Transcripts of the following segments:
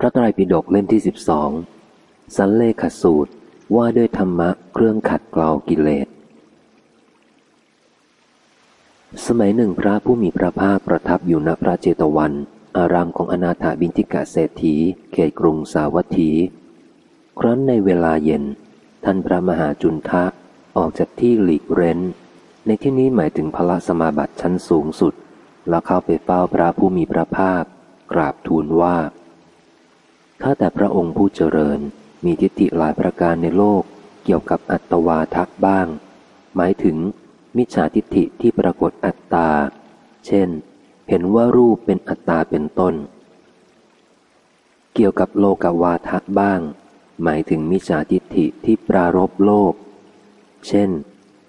พระไตรปิฎกเล่มที่สิบสองสันเลขสูตรว่าด้วยธรรมะเครื่องขัดเกลากิเลส สมัยหนึ่งพระผู้มีพระภาคประทับอยู่ณพระเจตวัน อารามของอนาถาบินทิกาเศรษฐี เขตกรุงสาวัตถี ครั้นในเวลาเย็น ท่านพระมหาจุนทะออกจากที่หลีกเร้น ในที่นี้หมายถึงพระสมาบัติชั้นสูงสุด แล้วเข้าไปเฝ้าพระผู้มีพระภาค กราบทูลว่า ข้าแต่พระองค์ผู้เจริญ มีทิฏฐิหลายประการในโลก เกี่ยวกับอัตวาทักบ้าง หมายถึง มิจฉาทิฏฐิที่ปรากฏอัตตา เช่น เห็นว่ารูปเป็นอัตตาเป็นต้น เกี่ยวกับโลกวาทักบ้าง หมายถึงมิจฉาทิฏฐิที่ปรารบโลก เช่น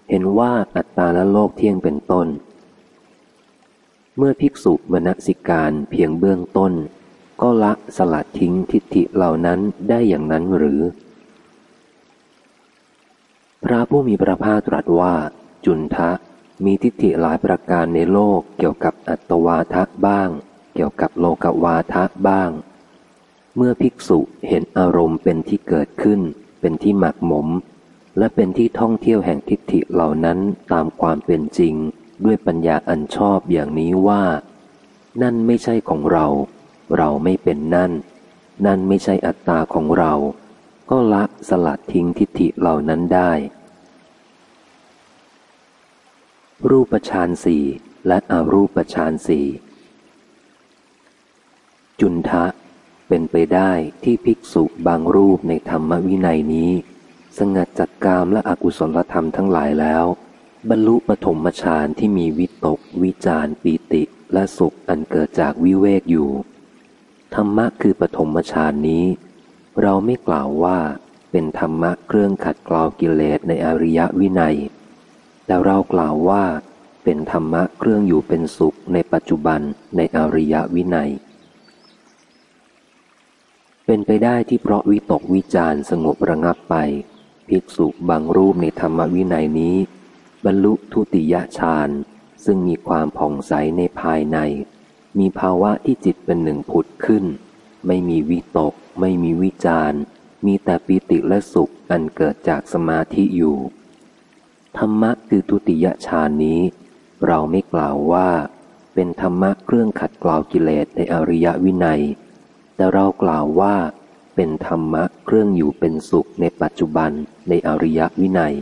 เห็นว่าอัตตาและโลกเที่ยงเป็นต้น เมื่อภิกษุมณสิการเพียงเบื้องต้น ก็ละสลัดทิ้งทิฏฐิเหล่านั้นได้อย่างนั้นหรือ พระผู้มีพระภาคตรัสว่า จุนทะมีทิฏฐิหลายประการในโลกเกี่ยวกับอัตวาทะบ้าง เกี่ยวกับโลกวาทะบ้าง เมื่อภิกษุเห็นอารมณ์เป็นที่เกิดขึ้น เป็นที่หมักหมม และเป็นที่ท่องเที่ยวแห่งทิฏฐิเหล่านั้นตามความเป็นจริง ด้วยปัญญาอันชอบอย่างนี้ว่า นั่นไม่ใช่ของเรา เราไม่เป็นนั่น นั่นไม่ใช่อัตตาของเรา ก็ละสลัดทิ้งทิฏฐิเหล่านั้นได้ รูปฌานสี่และอรูปฌานสี่จุนทะเป็นไปได้ที่ภิกษุบางรูปในธรรมวินัยนี้ สงัดจัดกามและอกุศลธรรมทั้งหลายแล้ว บรรลุปฐมฌานที่มีวิตก วิจารปีติและสุขอันเกิดจากวิเวกอยู่ ธรรมะคือปฐมฌานนี้ เราไม่กล่าวว่าเป็นธรรมะเครื่องขัดเกลากิเลสในอริยวินัย แต่เรากล่าวว่าเป็นธรรมะเครื่องอยู่เป็นสุขในปัจจุบันในอริยวินัย เป็นไปได้ที่เพราะวิตกวิจารสงบระงับไป ภิกษุบางรูปในธรรมวินัยนี้ บรรลุทุติยฌานซึ่งมีความผ่องใสในภายใน มีภาวะที่จิตเป็นหนึ่งผุดขึ้น ไม่มีวิตก ไม่มีวิจารมีแต่ปีติและสุขอันเกิดจากสมาธิอยู่ ธรรมะคือทุติยฌานนี้ เราไม่กล่าวว่า เป็นธรรมะเครื่องขัดเกลากิเลสในอริยวินัย แต่เรากล่าวว่า เป็นธรรมะเครื่องอยู่เป็นสุขในปัจจุบันในอริยวินัย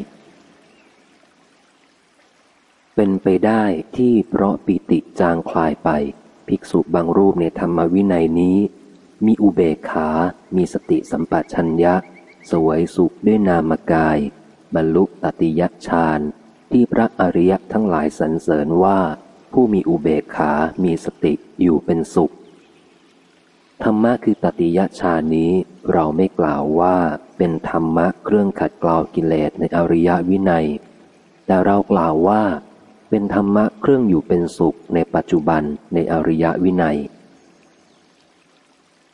เป็นไปได้ที่เพราะปิติจางคลายไป ภิกษุบางรูปในธรรมวินัยนี้ มีอุเบกขา มีสติสัมปชัญญะ สวยสุขด้วยนามกาย บรรลุตติยฌานที่พระอริยะทั้งหลายสรรเสริญว่า ผู้มีอุเบกขา มีสติอยู่เป็นสุข ธรรมะคือตติยฌานนี้เราไม่กล่าวว่าเป็นธรรมะเครื่องขัดเกลากิเลสในอริยวินัย แต่เรากล่าวว่า เป็นธรรมะเครื่องอยู่เป็นสุขในปัจจุบันในอริยวินัย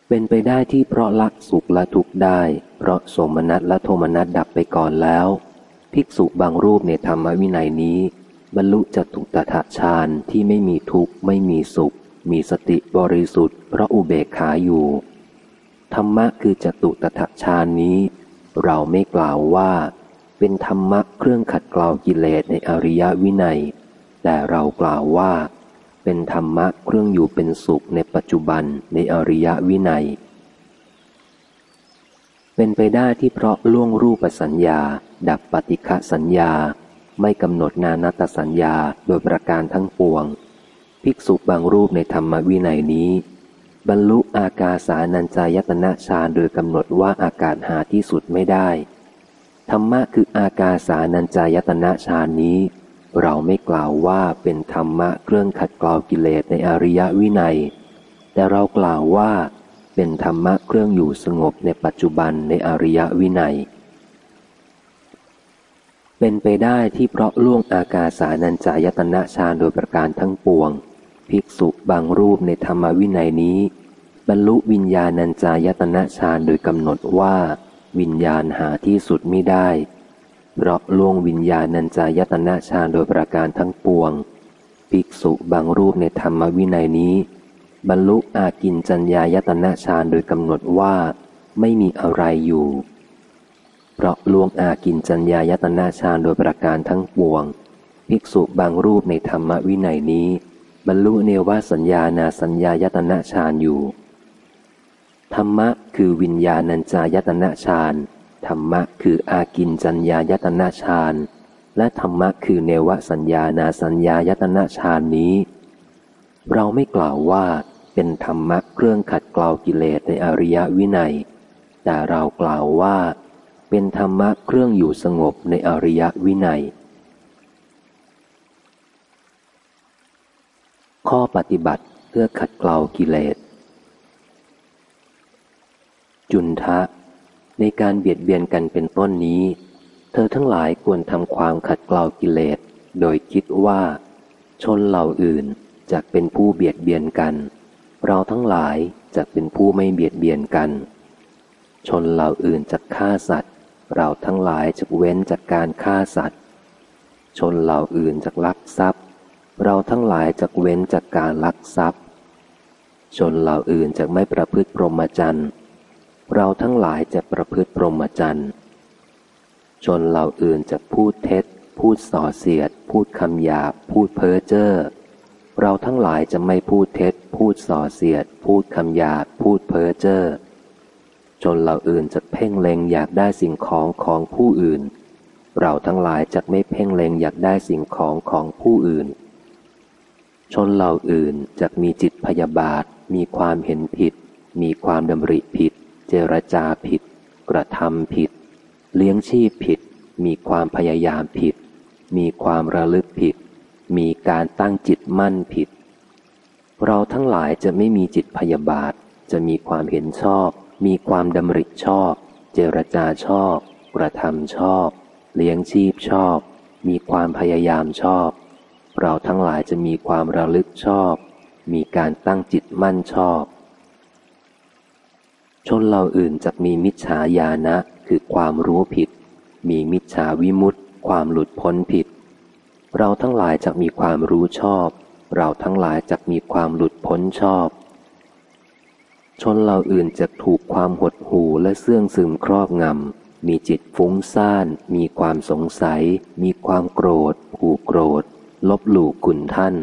เป็นไปได้ที่เพราะละสุขละทุกข์ได้ เพราะสมนัตและโทมนัตดับไปก่อนแล้ว ภิกษุบางรูปในธรรมวินัยนี้ บรรลุจตุตถะฌานที่ไม่มีทุกข์ไม่มีสุข มีสติบริสุทธิ์เพราะอุเบกขาอยู่ ธรรมะคือจตุตถะฌานนี้ เราไม่กล่าวว่า เป็นธรรมะเครื่องขัดเกลากิเลสในอริยวินัย แต่เรากล่าวว่า เป็นธรรมะเครื่องอยู่เป็นสุขในปัจจุบันในอริยวินัย เป็นไปได้ที่เพราะล่วงรูปสัญญา ดับปฏิฆะสัญญา ไม่กำหนดนานาตสัญญาโดยประการทั้งปวง ภิกษุบางรูปในธรรมวินัยนี้ บรรลุอากาสานัญจายตนะฌานโดยกำหนดว่าอากาศหาที่สุดไม่ได้ธรรมะคืออากาสานัญจายตนะฌานนี้ เราไม่กล่าวว่าเป็นธรรมะเครื่องขัดเกลากิเลสในอริยวินัย แต่เรากล่าวว่าเป็นธรรมะเครื่องอยู่สงบในปัจจุบันในอริยวินัย เป็นไปได้ที่เพราะล่วงอากาสานัญจายตนะฌานโดยประการทั้งปวง ภิกษุบางรูปในธรรมวินัยนี้ บรรลุวิญญาณัญจายตนะฌานโดยกำหนดว่า วิญญาณหาที่สุดไม่ได้ ราะล่วงวิญญาณัญจายตนะฌานโดยประการทั้งปวง ภิกษุบางรูปในธรรมวินัยนี้ บรรลุอากินจัญญายตนะฌานโดยกำหนดว่าไม่มีอะไรอยู่ เพราะลวงอากินจัญญายตนะฌานโดยประการทั้งปวง ภิกษุบางรูปในธรรมวินัยนี้ บรรลุเนวสัญญานาสัญญายตนะฌานอยู่ ธรรมะคือวิญญาณัญจายตนะฌาน ธรรมะคืออากินจัญญายตนะฌานและธรรมะคือเนวสัญญานาสัญญายตนะฌานนี้ เราไม่กล่าวว่าเป็นธรรมะเครื่องขัดเกลากิเลสในอริยวินัย แต่เรากล่าวว่าเป็นธรรมะเครื่องอยู่สงบในอริยวินัย ข้อปฏิบัติเพื่อขัดเกลากิเลส จุนทะ ในการเบียดเบียนกันเป็นต้นนี้ เธอทั้งหลายควรทำความขัดเกลากิเลส โดยคิดว่า ชนเหล่าอื่นจะเป็นผู้เบียดเบียนกัน เราทั้งหลายจะเป็นผู้ไม่เบียดเบียนกัน ชนเหล่าอื่นจะฆ่าสัตว์ เราทั้งหลายจะเว้นจากการฆ่าสัตว์ ชนเหล่าอื่นจะลักทรัพย์ เราทั้งหลายจะเว้นจากการลักทรัพย์ ชนเหล่าอื่นจะไม่ประพฤติพรหมจรรย์ เราทั้งหลายจะประพฤติพรหมจรรย์ชนเหล่าอื่นจะพูดเท็จ พูดส่อเสียด พูดคำหยาบพูดเพ้อเจ้อเราทั้งหลายจะไม่พูดเท็จ พูดส่อเสียด พูดคำหยาดพูดเพ้อเจ้อจนเราอื่นจะเพ่งเล็งอยากได้สิ่งของของผู้อื่น เราทั้งหลายจะไม่เพ่งเล็งอยากได้สิ่งของของผู้อื่น ชนเหล่าอื่นจะมีจิตพยาบาท มีความเห็นผิด มีความดำริผิด เจรจาผิด กระทำผิด เลี้ยงชีพผิด มีความพยายามผิด มีความระลึกผิด มีการตั้งจิตมั่นผิด เราทั้งหลายจะไม่มีจิตพยาบาท จะมีความเห็นชอบ มีความดำริชอบ เจรจาชอบ กระทำชอบ เลี้ยงชีพชอบ มีความพยายามชอบ เราทั้งหลายจะมีความระลึกชอบ มีการตั้งจิตมั่นชอบ ชนเราอื่นจะมีมิจฉาญาณะคือความรู้ผิด มีมิจฉาวิมุตต์ความหลุดพ้นผิด เราทั้งหลายจะมีความรู้ชอบ เราทั้งหลายจะมีความหลุดพ้นชอบ ชนเราอื่นจะถูกความหดหู่และเสื่องซึมครอบงำ มีจิตฟุ้งซ่าน มีความสงสัย มีความโกรธ ผูกโกรธ ลบหลู่กุนท่าน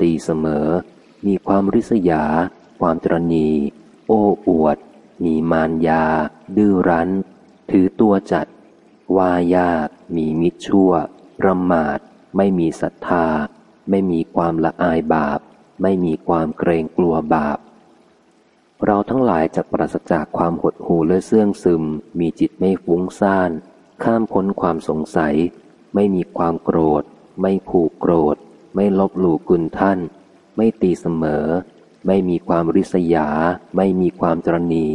ตีเสมอ มีความริษยา ความตรณี โอ้อวด มีมารยา ดื้อรั้น ถือตัวจัดวายาก มีมิตรชั่ว ประมาท ไม่มีศรัทธา ไม่มีความละอายบาป ไม่มีความเกรงกลัวบาป เราทั้งหลายจะปราศจากความหดหู่และเสื่องซึม มีจิตไม่ฟุ้งซ่าน ข้ามพ้นความสงสัย ไม่มีความโกรธ ไม่ผูกโกรธ ไม่ลบหลู่กุณท่าน ไม่ตีเสมอ ไม่มีความริษยา ไม่มีความตรณี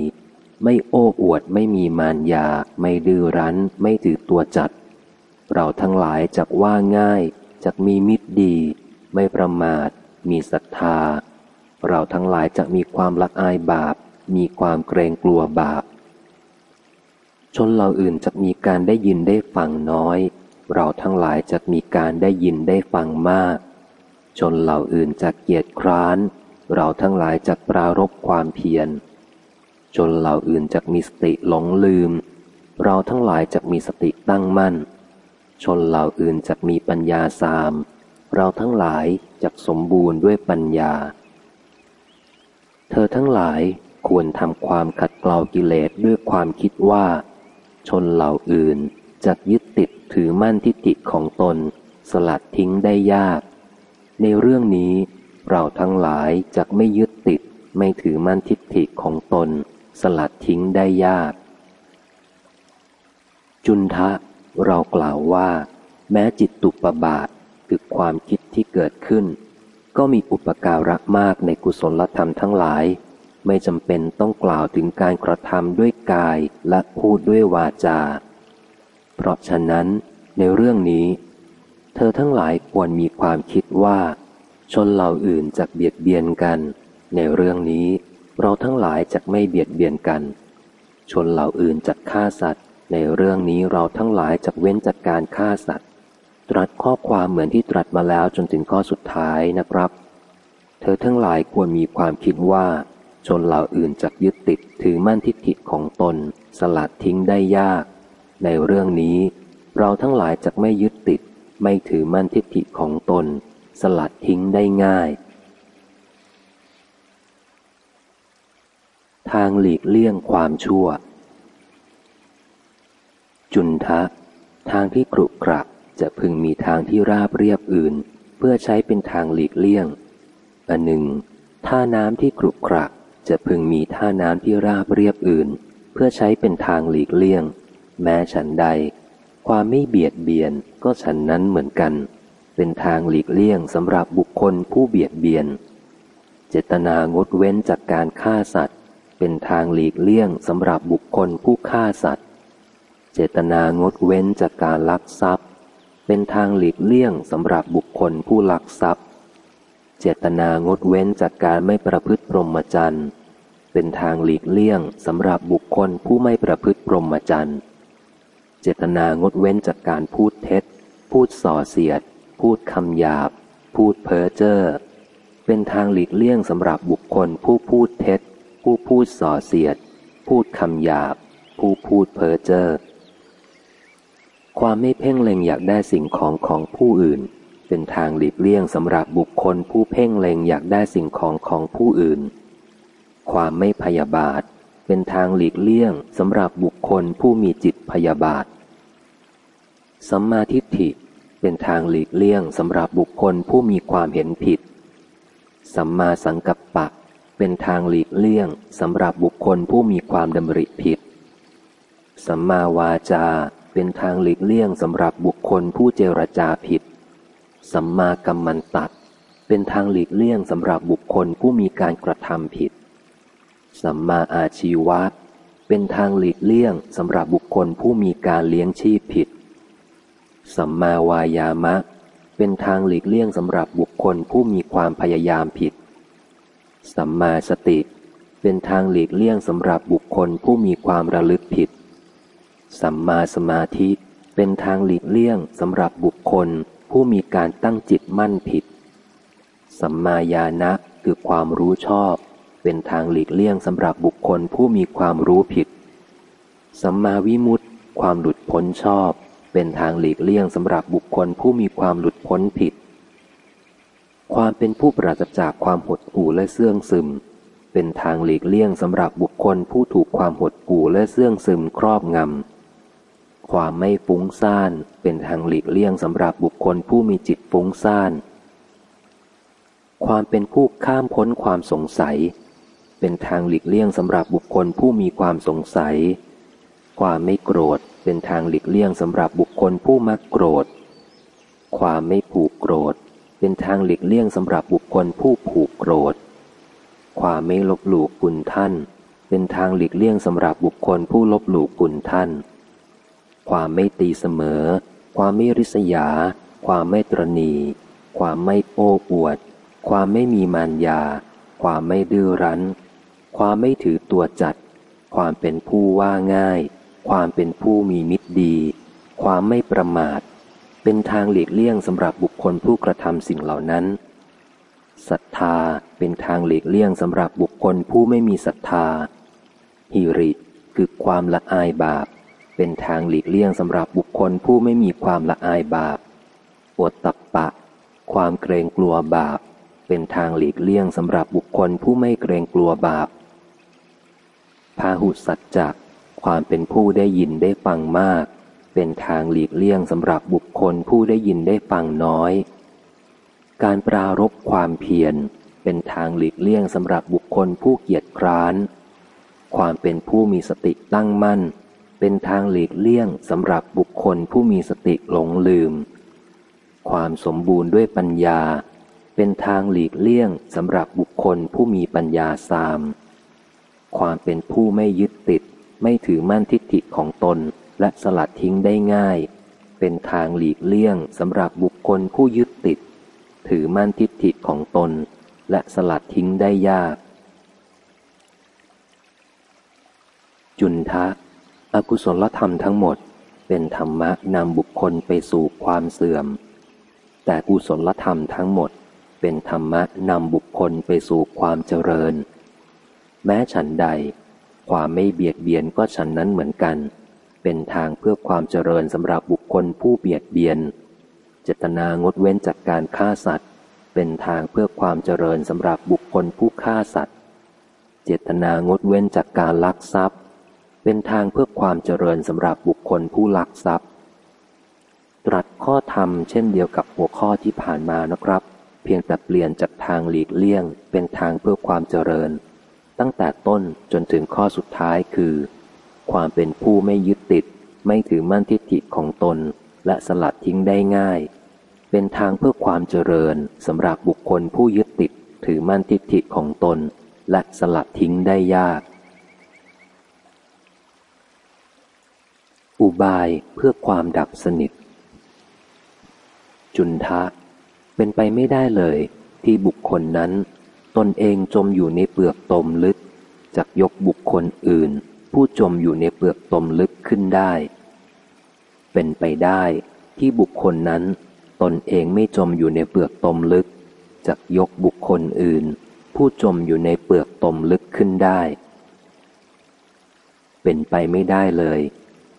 ไม่โอ้อวด ไม่มีมารยา ไม่ดื้อรั้น ไม่ถือตัวจัด เราทั้งหลายจักว่าง่าย จักมีมิตรดี ไม่ประมาท มีศรัทธา เราทั้งหลายจะมีความละอายบาป มีความเกรงกลัวบาป ชนเราอื่นจะมีการได้ยินได้ฟังน้อย เราทั้งหลายจะมีการได้ยินได้ฟังมาก ชนเหล่าอื่นจะเกียจคร้าน เราทั้งหลายจะปรารบความเพียรชนเหล่าอื่นจะมีสติหลงลืม เราทั้งหลายจะมีสติตั้งมั่น ชนเหล่าอื่นจะมีปัญญาสาม เราทั้งหลายจะสมบูรณ์ด้วยปัญญา เธอทั้งหลายควรทำความขัดเกลากิเลสด้วยความคิดว่า ชนเหล่าอื่นจะยึดติดถือมั่นทิฏฐิของตน สลัดทิ้งได้ยาก ในเรื่องนี้ เราทั้งหลายจะไม่ยึดติดไม่ถือมั่นทิฏฐิของตน สลัดทิ้งได้ยาก จุนทะ เรากล่าวว่า แม้จิตตุปบาทคือความคิดที่เกิดขึ้น ก็มีอุปการะมากในกุศลธรรมทั้งหลาย ไม่จำเป็นต้องกล่าวถึงการกระทำด้วยกายและพูดด้วยวาจา เพราะฉะนั้นในเรื่องนี้ เธอทั้งหลายควรมีความคิดว่า ชนเหล่าอื่นจะเบียดเบียนกัน ในเรื่องนี้เราทั้งหลายจะไม่เบียดเบียนกัน ชนเหล่าอื่นจะฆ่าสัตว์ ในเรื่องนี้เราทั้งหลายจะเว้นจากการฆ่าสัตว์ ตรัสข้อความเหมือนที่ตรัสมาแล้วจนถึงข้อสุดท้ายนะครับ เธอทั้งหลายควรมีความคิดว่า ชนเหล่าอื่นจักยึดติดถือมั่นทิฏฐิของตน สลัดทิ้งได้ยาก ในเรื่องนี้ เราทั้งหลายจักไม่ยึดติด ไม่ถือมั่นทิฏฐิของตน สลัดทิ้งได้ง่าย ทางหลีกเลี่ยงความชั่ว จุนทะ ทางที่กรุกรักจะพึงมีทางที่ราบเรียบอื่น เพื่อใช้เป็นทางหลีกเลี่ยง อันหนึ่ง ท่าน้ำที่กรุกรักจะพึงมีท่าน้ำที่ราบเรียบอื่น เพื่อใช้เป็นทางหลีกเลี่ยง แม้ฉันใด ความไม่เบียดเบียนก็ฉันนั้นเหมือนกัน เป็นทางหลีกเลี่ยงสำหรับบุคคลผู้เบียดเบียน เจตนางดเว้นจากการฆ่าสัตว์ เป็นทางหลีกเลี่ยงสำหรับบุคคลผู้ฆ่าสัตว์ เจตนางดเว้นจากการลักทรัพย์ เป็นทางหลีกเลี่ยงสำหรับบุคคลผู้ลักทรัพย์ เจตนางดเว้นจากการไม่ประพฤติพรหมจรรย์ เป็นทางหลีกเลี่ยงสำหรับบุคคลผู้ไม่ประพฤติพรหมจรรย์ เจตนางดเว้นจากการพูดเท็จพูดส่อเสียด พูดคำหยาบ พูดเพ้อเจ้อเป็นทางหลีกเลี่ยงสำหรับบุคคลผู้พูดเท็จ ผู้พูดส่อเสียด พูดคำหยาบ ผู้พูดเพ้อเจ้อความไม่เพ่งเล็งอยากได้สิ่งของของผู้อื่น เป็นทางหลีกเลี่ยงสำหรับบุคคลผู้เพ่งเล็งอยากได้สิ่งของของผู้อื่น ความไม่พยาบาท เป็นทางหลีกเลี่ยงสำหรับบุคคลผู้มีจิตพยาบาทสัมมาทิฏฐิ เป็นทางหลีกเลี่ยงสำหรับบุคคลผู้มีความเห็นผิด สัมมาสังกัปปะ เป็นทางหลีกเลี่ยงสำหรับบุคคลผู้มีความดำริผิด สัมมาวาจา เป็นทางหลีกเลี่ยงสำหรับบุคคลผู้เจรจาผิด สัมมากัมมันตัด เป็นทางหลีกเลี่ยงสำหรับบุคคลผู้มีการกระทำผิด สัมมาอาชีวะ เป็นทางหลีกเลี่ยงสำหรับบุคคลผู้มีการเลี้ยงชีพผิด สัมมาวายามะ เป็นทางหลีกเลี่ยงสำหรับบุคคลผู้มีความพยายามผิด สัมมาสติ เป็นทางหลีกเลี่ยงสำหรับบุคคลผู้มีความระลึกผิด สัมมาสมาธิ เป็นทางหลีกเลี่ยงสำหรับบุคคลผู้มีการตั้งจิตมั่นผิด สัมมาญาณะคือความรู้ชอบ เป็นทางหลีกเลี่ยงสำหรับบุคคลผู้มีความรู้ผิด สัมมาวิมุตติ ความหลุดพ้นชอบ เป็นทางหลีกเลี่ยงสำหรับบุคคลผู้มีความหลุดพ้นผิด ความเป็นผู้ปราศจากความหดหู่และเสื่องซึม เป็นทางหลีกเลี่ยงสำหรับบุคคลผู้ถูกความหดหู่และเสื่องซึมครอบงำ ความไม่ฟุ้งซ่านเป็นทางหลีกเลี่ยงสำหรับบุคคลผู้มีจิตฟุ้งซ่าน ความเป็นผู้ข้ามพ้นความสงสัย เป็นทางหลีกเลี่ยงสำหรับบุคคลผู้มีความสงสัย ความไม่โกรธ เป็นทางหลีกเลี่ยงสำหรับบุคคลผู้มักโกรธ ความไม่ผูกโกรธ เป็นทางหลีกเลี่ยงสำหรับบุคคลผู้ผูกโกรธ ความไม่ลบหลู่คุณท่าน เป็นทางหลีกเลี่ยงสำหรับบุคคลผู้ลบหลู่คุณท่าน ความไม่ตีเสมอ ความไม่ริษยา ความไม่ตรณี ความไม่โอ้อวด ความไม่มีมารยา ความไม่ดื้อรั้น ความไม่ถือตัวจัด ความเป็นผู้ว่าง่าย ความเป็นผู้มีมิตรดี ความไม่ประมาท เป็นทางหลีกเลี่ยงสำหรับบุคคลผู้กระทำสิ่งเหล่านั้นศรัทธาเป็นทางหลีกเลี่ยงสำหรับบุคคลผู้ไม่มีศรัทธา หิริคือความละอายบาป เป็นทางหลีกเลี่ยงสำหรับบุคคลผู้ไม่มีความละอายบาปอดตับปะ ความเกรงกลัวบาป เป็นทางหลีกเลี่ยงสำหรับบุคคลผู้ไม่เกรงกลัวบาปพาหุสัจจะ ความเป็นผู้ได้ยินได้ฟังมาก เป็นทางหลีกเลี่ยงสำหรับบุคคลผู้ได้ยินได้ฟังน้อย การปรารบความเพียร เป็นทางหลีกเลี่ยงสำหรับบุคคลผู้เกียจคร้าน ความเป็นผู้มีสติตั้งมั่น เป็นทางหลีกเลี่ยงสำหรับบุคคลผู้มีสติหลงลืม ความสมบูรณ์ด้วยปัญญา เป็นทางหลีกเลี่ยงสำหรับบุคคลผู้มีปัญญาสาม ความเป็นผู้ไม่ยึดติด ไม่ถือมั่นทิฏฐิของตนและสลัดทิ้งได้ง่าย เป็นทางหลีกเลี่ยงสำหรับบุคคลผู้ยึดติด ถือมั่นทิฏฐิของตน และสลัดทิ้งได้ยาก จุนทะอกุศลธรรมทั้งหมดเป็นธรรมะนำบุคคลไปสู่ความเสื่อม แต่กุศลธรรมทั้งหมดเป็นธรรมะนำบุคคลไปสู่ความเจริญ แม้ฉันใด ความไม่เบียดเบียนก็ฉันนั้นเหมือนกัน เป็นทางเพื่อความเจริญสำหรับบุคคลผู้เบียดเบียน เจตนางดเว้นจากการฆ่าสัตว์ เป็นทางเพื่อความเจริญสำหรับบุคคลผู้ฆ่าสัตว์ เจตนางดเว้นจากการลักทรัพย์ เป็นทางเพื่อความเจริญสำหรับบุคคลผู้ลักทรัพย์ ตรัสข้อธรรมเช่นเดียวกับหัวข้อที่ผ่านมานะครับ เพียงแต่เปลี่ยนจากทางหลีกเลี่ยง เป็นทางเพื่อความเจริญ ตั้งแต่ต้นจนถึงข้อสุดท้ายคือ ความเป็นผู้ไม่ยึดติด ไม่ถือมั่นทิฏฐิของตน และสลัดทิ้งได้ง่าย เป็นทางเพื่อความเจริญสำหรับบุคคลผู้ยึดติด ถือมั่นทิฏฐิของตน และสลัดทิ้งได้ยาก อุบายเพื่อความดับสนิท จุนทะ เป็นไปไม่ได้เลยที่บุคคลนั้น ตนเองจมอยู่ในเปลือกตมลึกจากยกบุคคลอื่น ผู้จมอยู่ในเปลือกตมลึกขึ้นได้ เป็นไปได้ที่บุคคลนั้น ตนเองไม่จมอยู่ในเปลือกตมลึกจากยกบุคคลอื่น ผู้จมอยู่ในเปลือกตมลึกขึ้นได้ เป็นไปไม่ได้เลย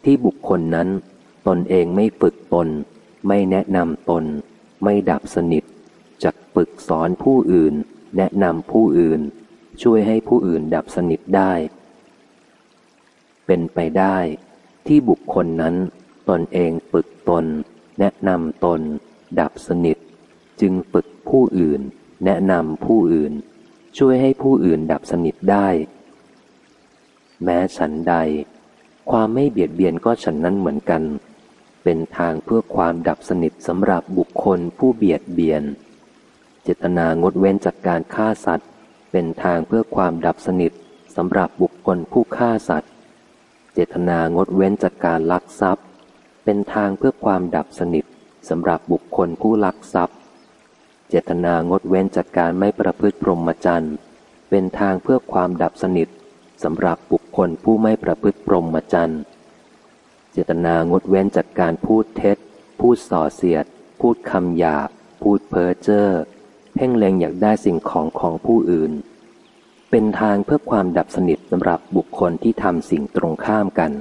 ที่บุคคลนั้น ตนเองไม่ฝึกตน ไม่แนะนำตน ไม่ดับสนิทจากฝึกสอนผู้อื่น แนะนำผู้อื่น ช่วยให้ผู้อื่นดับสนิทได้ เป็นไปได้ที่บุคคลนั้นตนเองฝึกตน แนะนำตน ดับสนิท จึงฝึกผู้อื่น แนะนำผู้อื่น ช่วยให้ผู้อื่นดับสนิทได้ แม้ฉันใด ความไม่เบียดเบียนก็ฉันนั้นเหมือนกัน เป็นทางเพื่อความดับสนิทสำหรับบุคคลผู้เบียดเบียน เจตนางดเว้นจากการฆ่าสัตว์ เป็นทางเพื่อความดับสนิทสำหรับบุคคลผู้ฆ่าสัตว์ เจตนางดเว้นจากการลักทรัพย์ เป็นทางเพื่อความดับสนิทสำหรับบุคคลผู้ลักทรัพย์ เจตนางดเว้นจากการไม่ประพฤติพรหมจรรย์ เป็นทางเพื่อความดับสนิทสำหรับบุคคลผู้ไม่ประพฤติพรหมจรรย์ เจตนางดเว้นจากการพูดเท็จ พูดส่อเสียด พูดคำหยาบ พูดเพ้อเจ้อ เพ่งเล็งอยากได้สิ่งของของผู้อื่น เป็นทางเพื่อความดับสนิทสำหรับบุคคลที่ทำสิ่งตรงข้ามกัน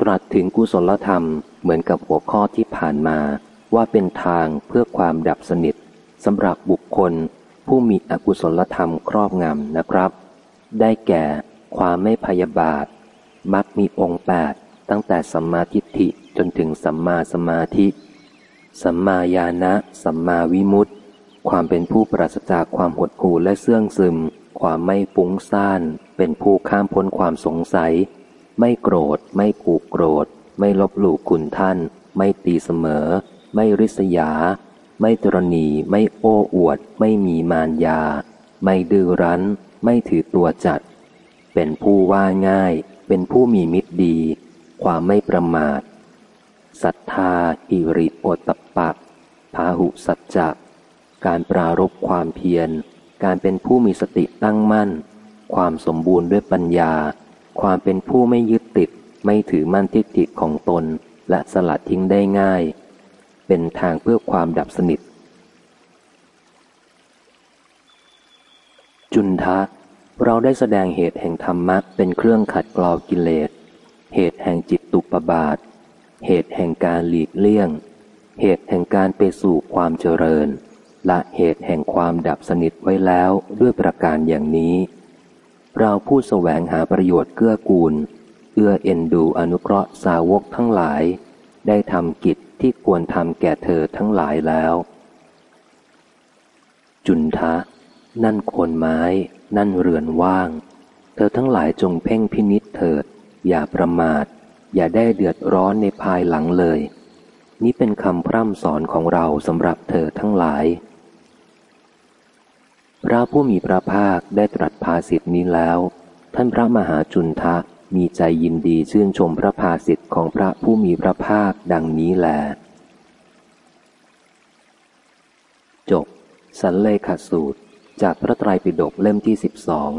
ตรัสถึงกุศลธรรมเหมือนกับหัวข้อที่ผ่านมาว่าเป็นทางเพื่อความดับสนิทสำหรับบุคคล ผู้มีอกุศลธรรมครอบงำนะครับ ได้แก่ความไม่พยาบาท มักมีองค์แปดตั้งแต่สัมมาทิฏฐิจนถึงสัมมาสมาธิ สัมมาญาณะ สัมมาวิมุตติ ความเป็นผู้ปราศจากความหดหู่และเสื่องซึม ความไม่ฟุ้งซ่าน เป็นผู้ข้ามพ้นความสงสัย ไม่โกรธ ไม่ผูกโกรธ ไม่ลบหลู่คุณท่าน ไม่ตีเสมอ ไม่ริษยา ไม่ตรณี ไม่โอ้อวด ไม่มีมารยา ไม่ดื้อรั้น ไม่ถือตัวจัด เป็นผู้ว่าง่าย เป็นผู้มีมิตรดี ความไม่ประมาทศรัทธาอิริโอตตปักพาหุสัจจ การปรารบความเพียร การเป็นผู้มีสติตั้งมั่น ความสมบูรณ์ด้วยปัญญา ความเป็นผู้ไม่ยึดติด ไม่ถือมั่นทิฏฐิของตน และสลัดทิ้งได้ง่าย เป็นทางเพื่อความดับสนิท จุนทะ เราได้แสดงเหตุแห่งธรรมะเป็นเครื่องขัดกลากิเลส เหตุแห่งจิตตุปบาท เหตุแห่งการหลีกเลี่ยง เหตุแห่งการไปสู่ความเจริญ ละเหตุแห่งความดับสนิทไว้แล้วด้วยประการอย่างนี้ เราผู้แสวงหาประโยชน์เกื้อกูล เอื้อเอ็นดูอนุเคราะห์สาวกทั้งหลาย ได้ทำกิจที่ควรทำแก่เธอทั้งหลายแล้ว จุนทะ นั่นโคนไม้ นั่นเรือนว่าง เธอทั้งหลายจงเพ่งพินิษเถิด อย่าประมาท อย่าได้เดือดร้อนในภายหลังเลยนี่เป็นคำพร่ำสอนของเราสำหรับเธอทั้งหลาย พระผู้มีพระภาคได้ตรัสภาสิทธินี้แล้ว ท่านพระมหาจุนทะมีใจยินดีชื่นชมพระภาสิทธิ์ของพระผู้มีพระภาคดังนี้แล จบ สันเลขสูตร จากพระไตรปิฎกเล่มที่สิบสอง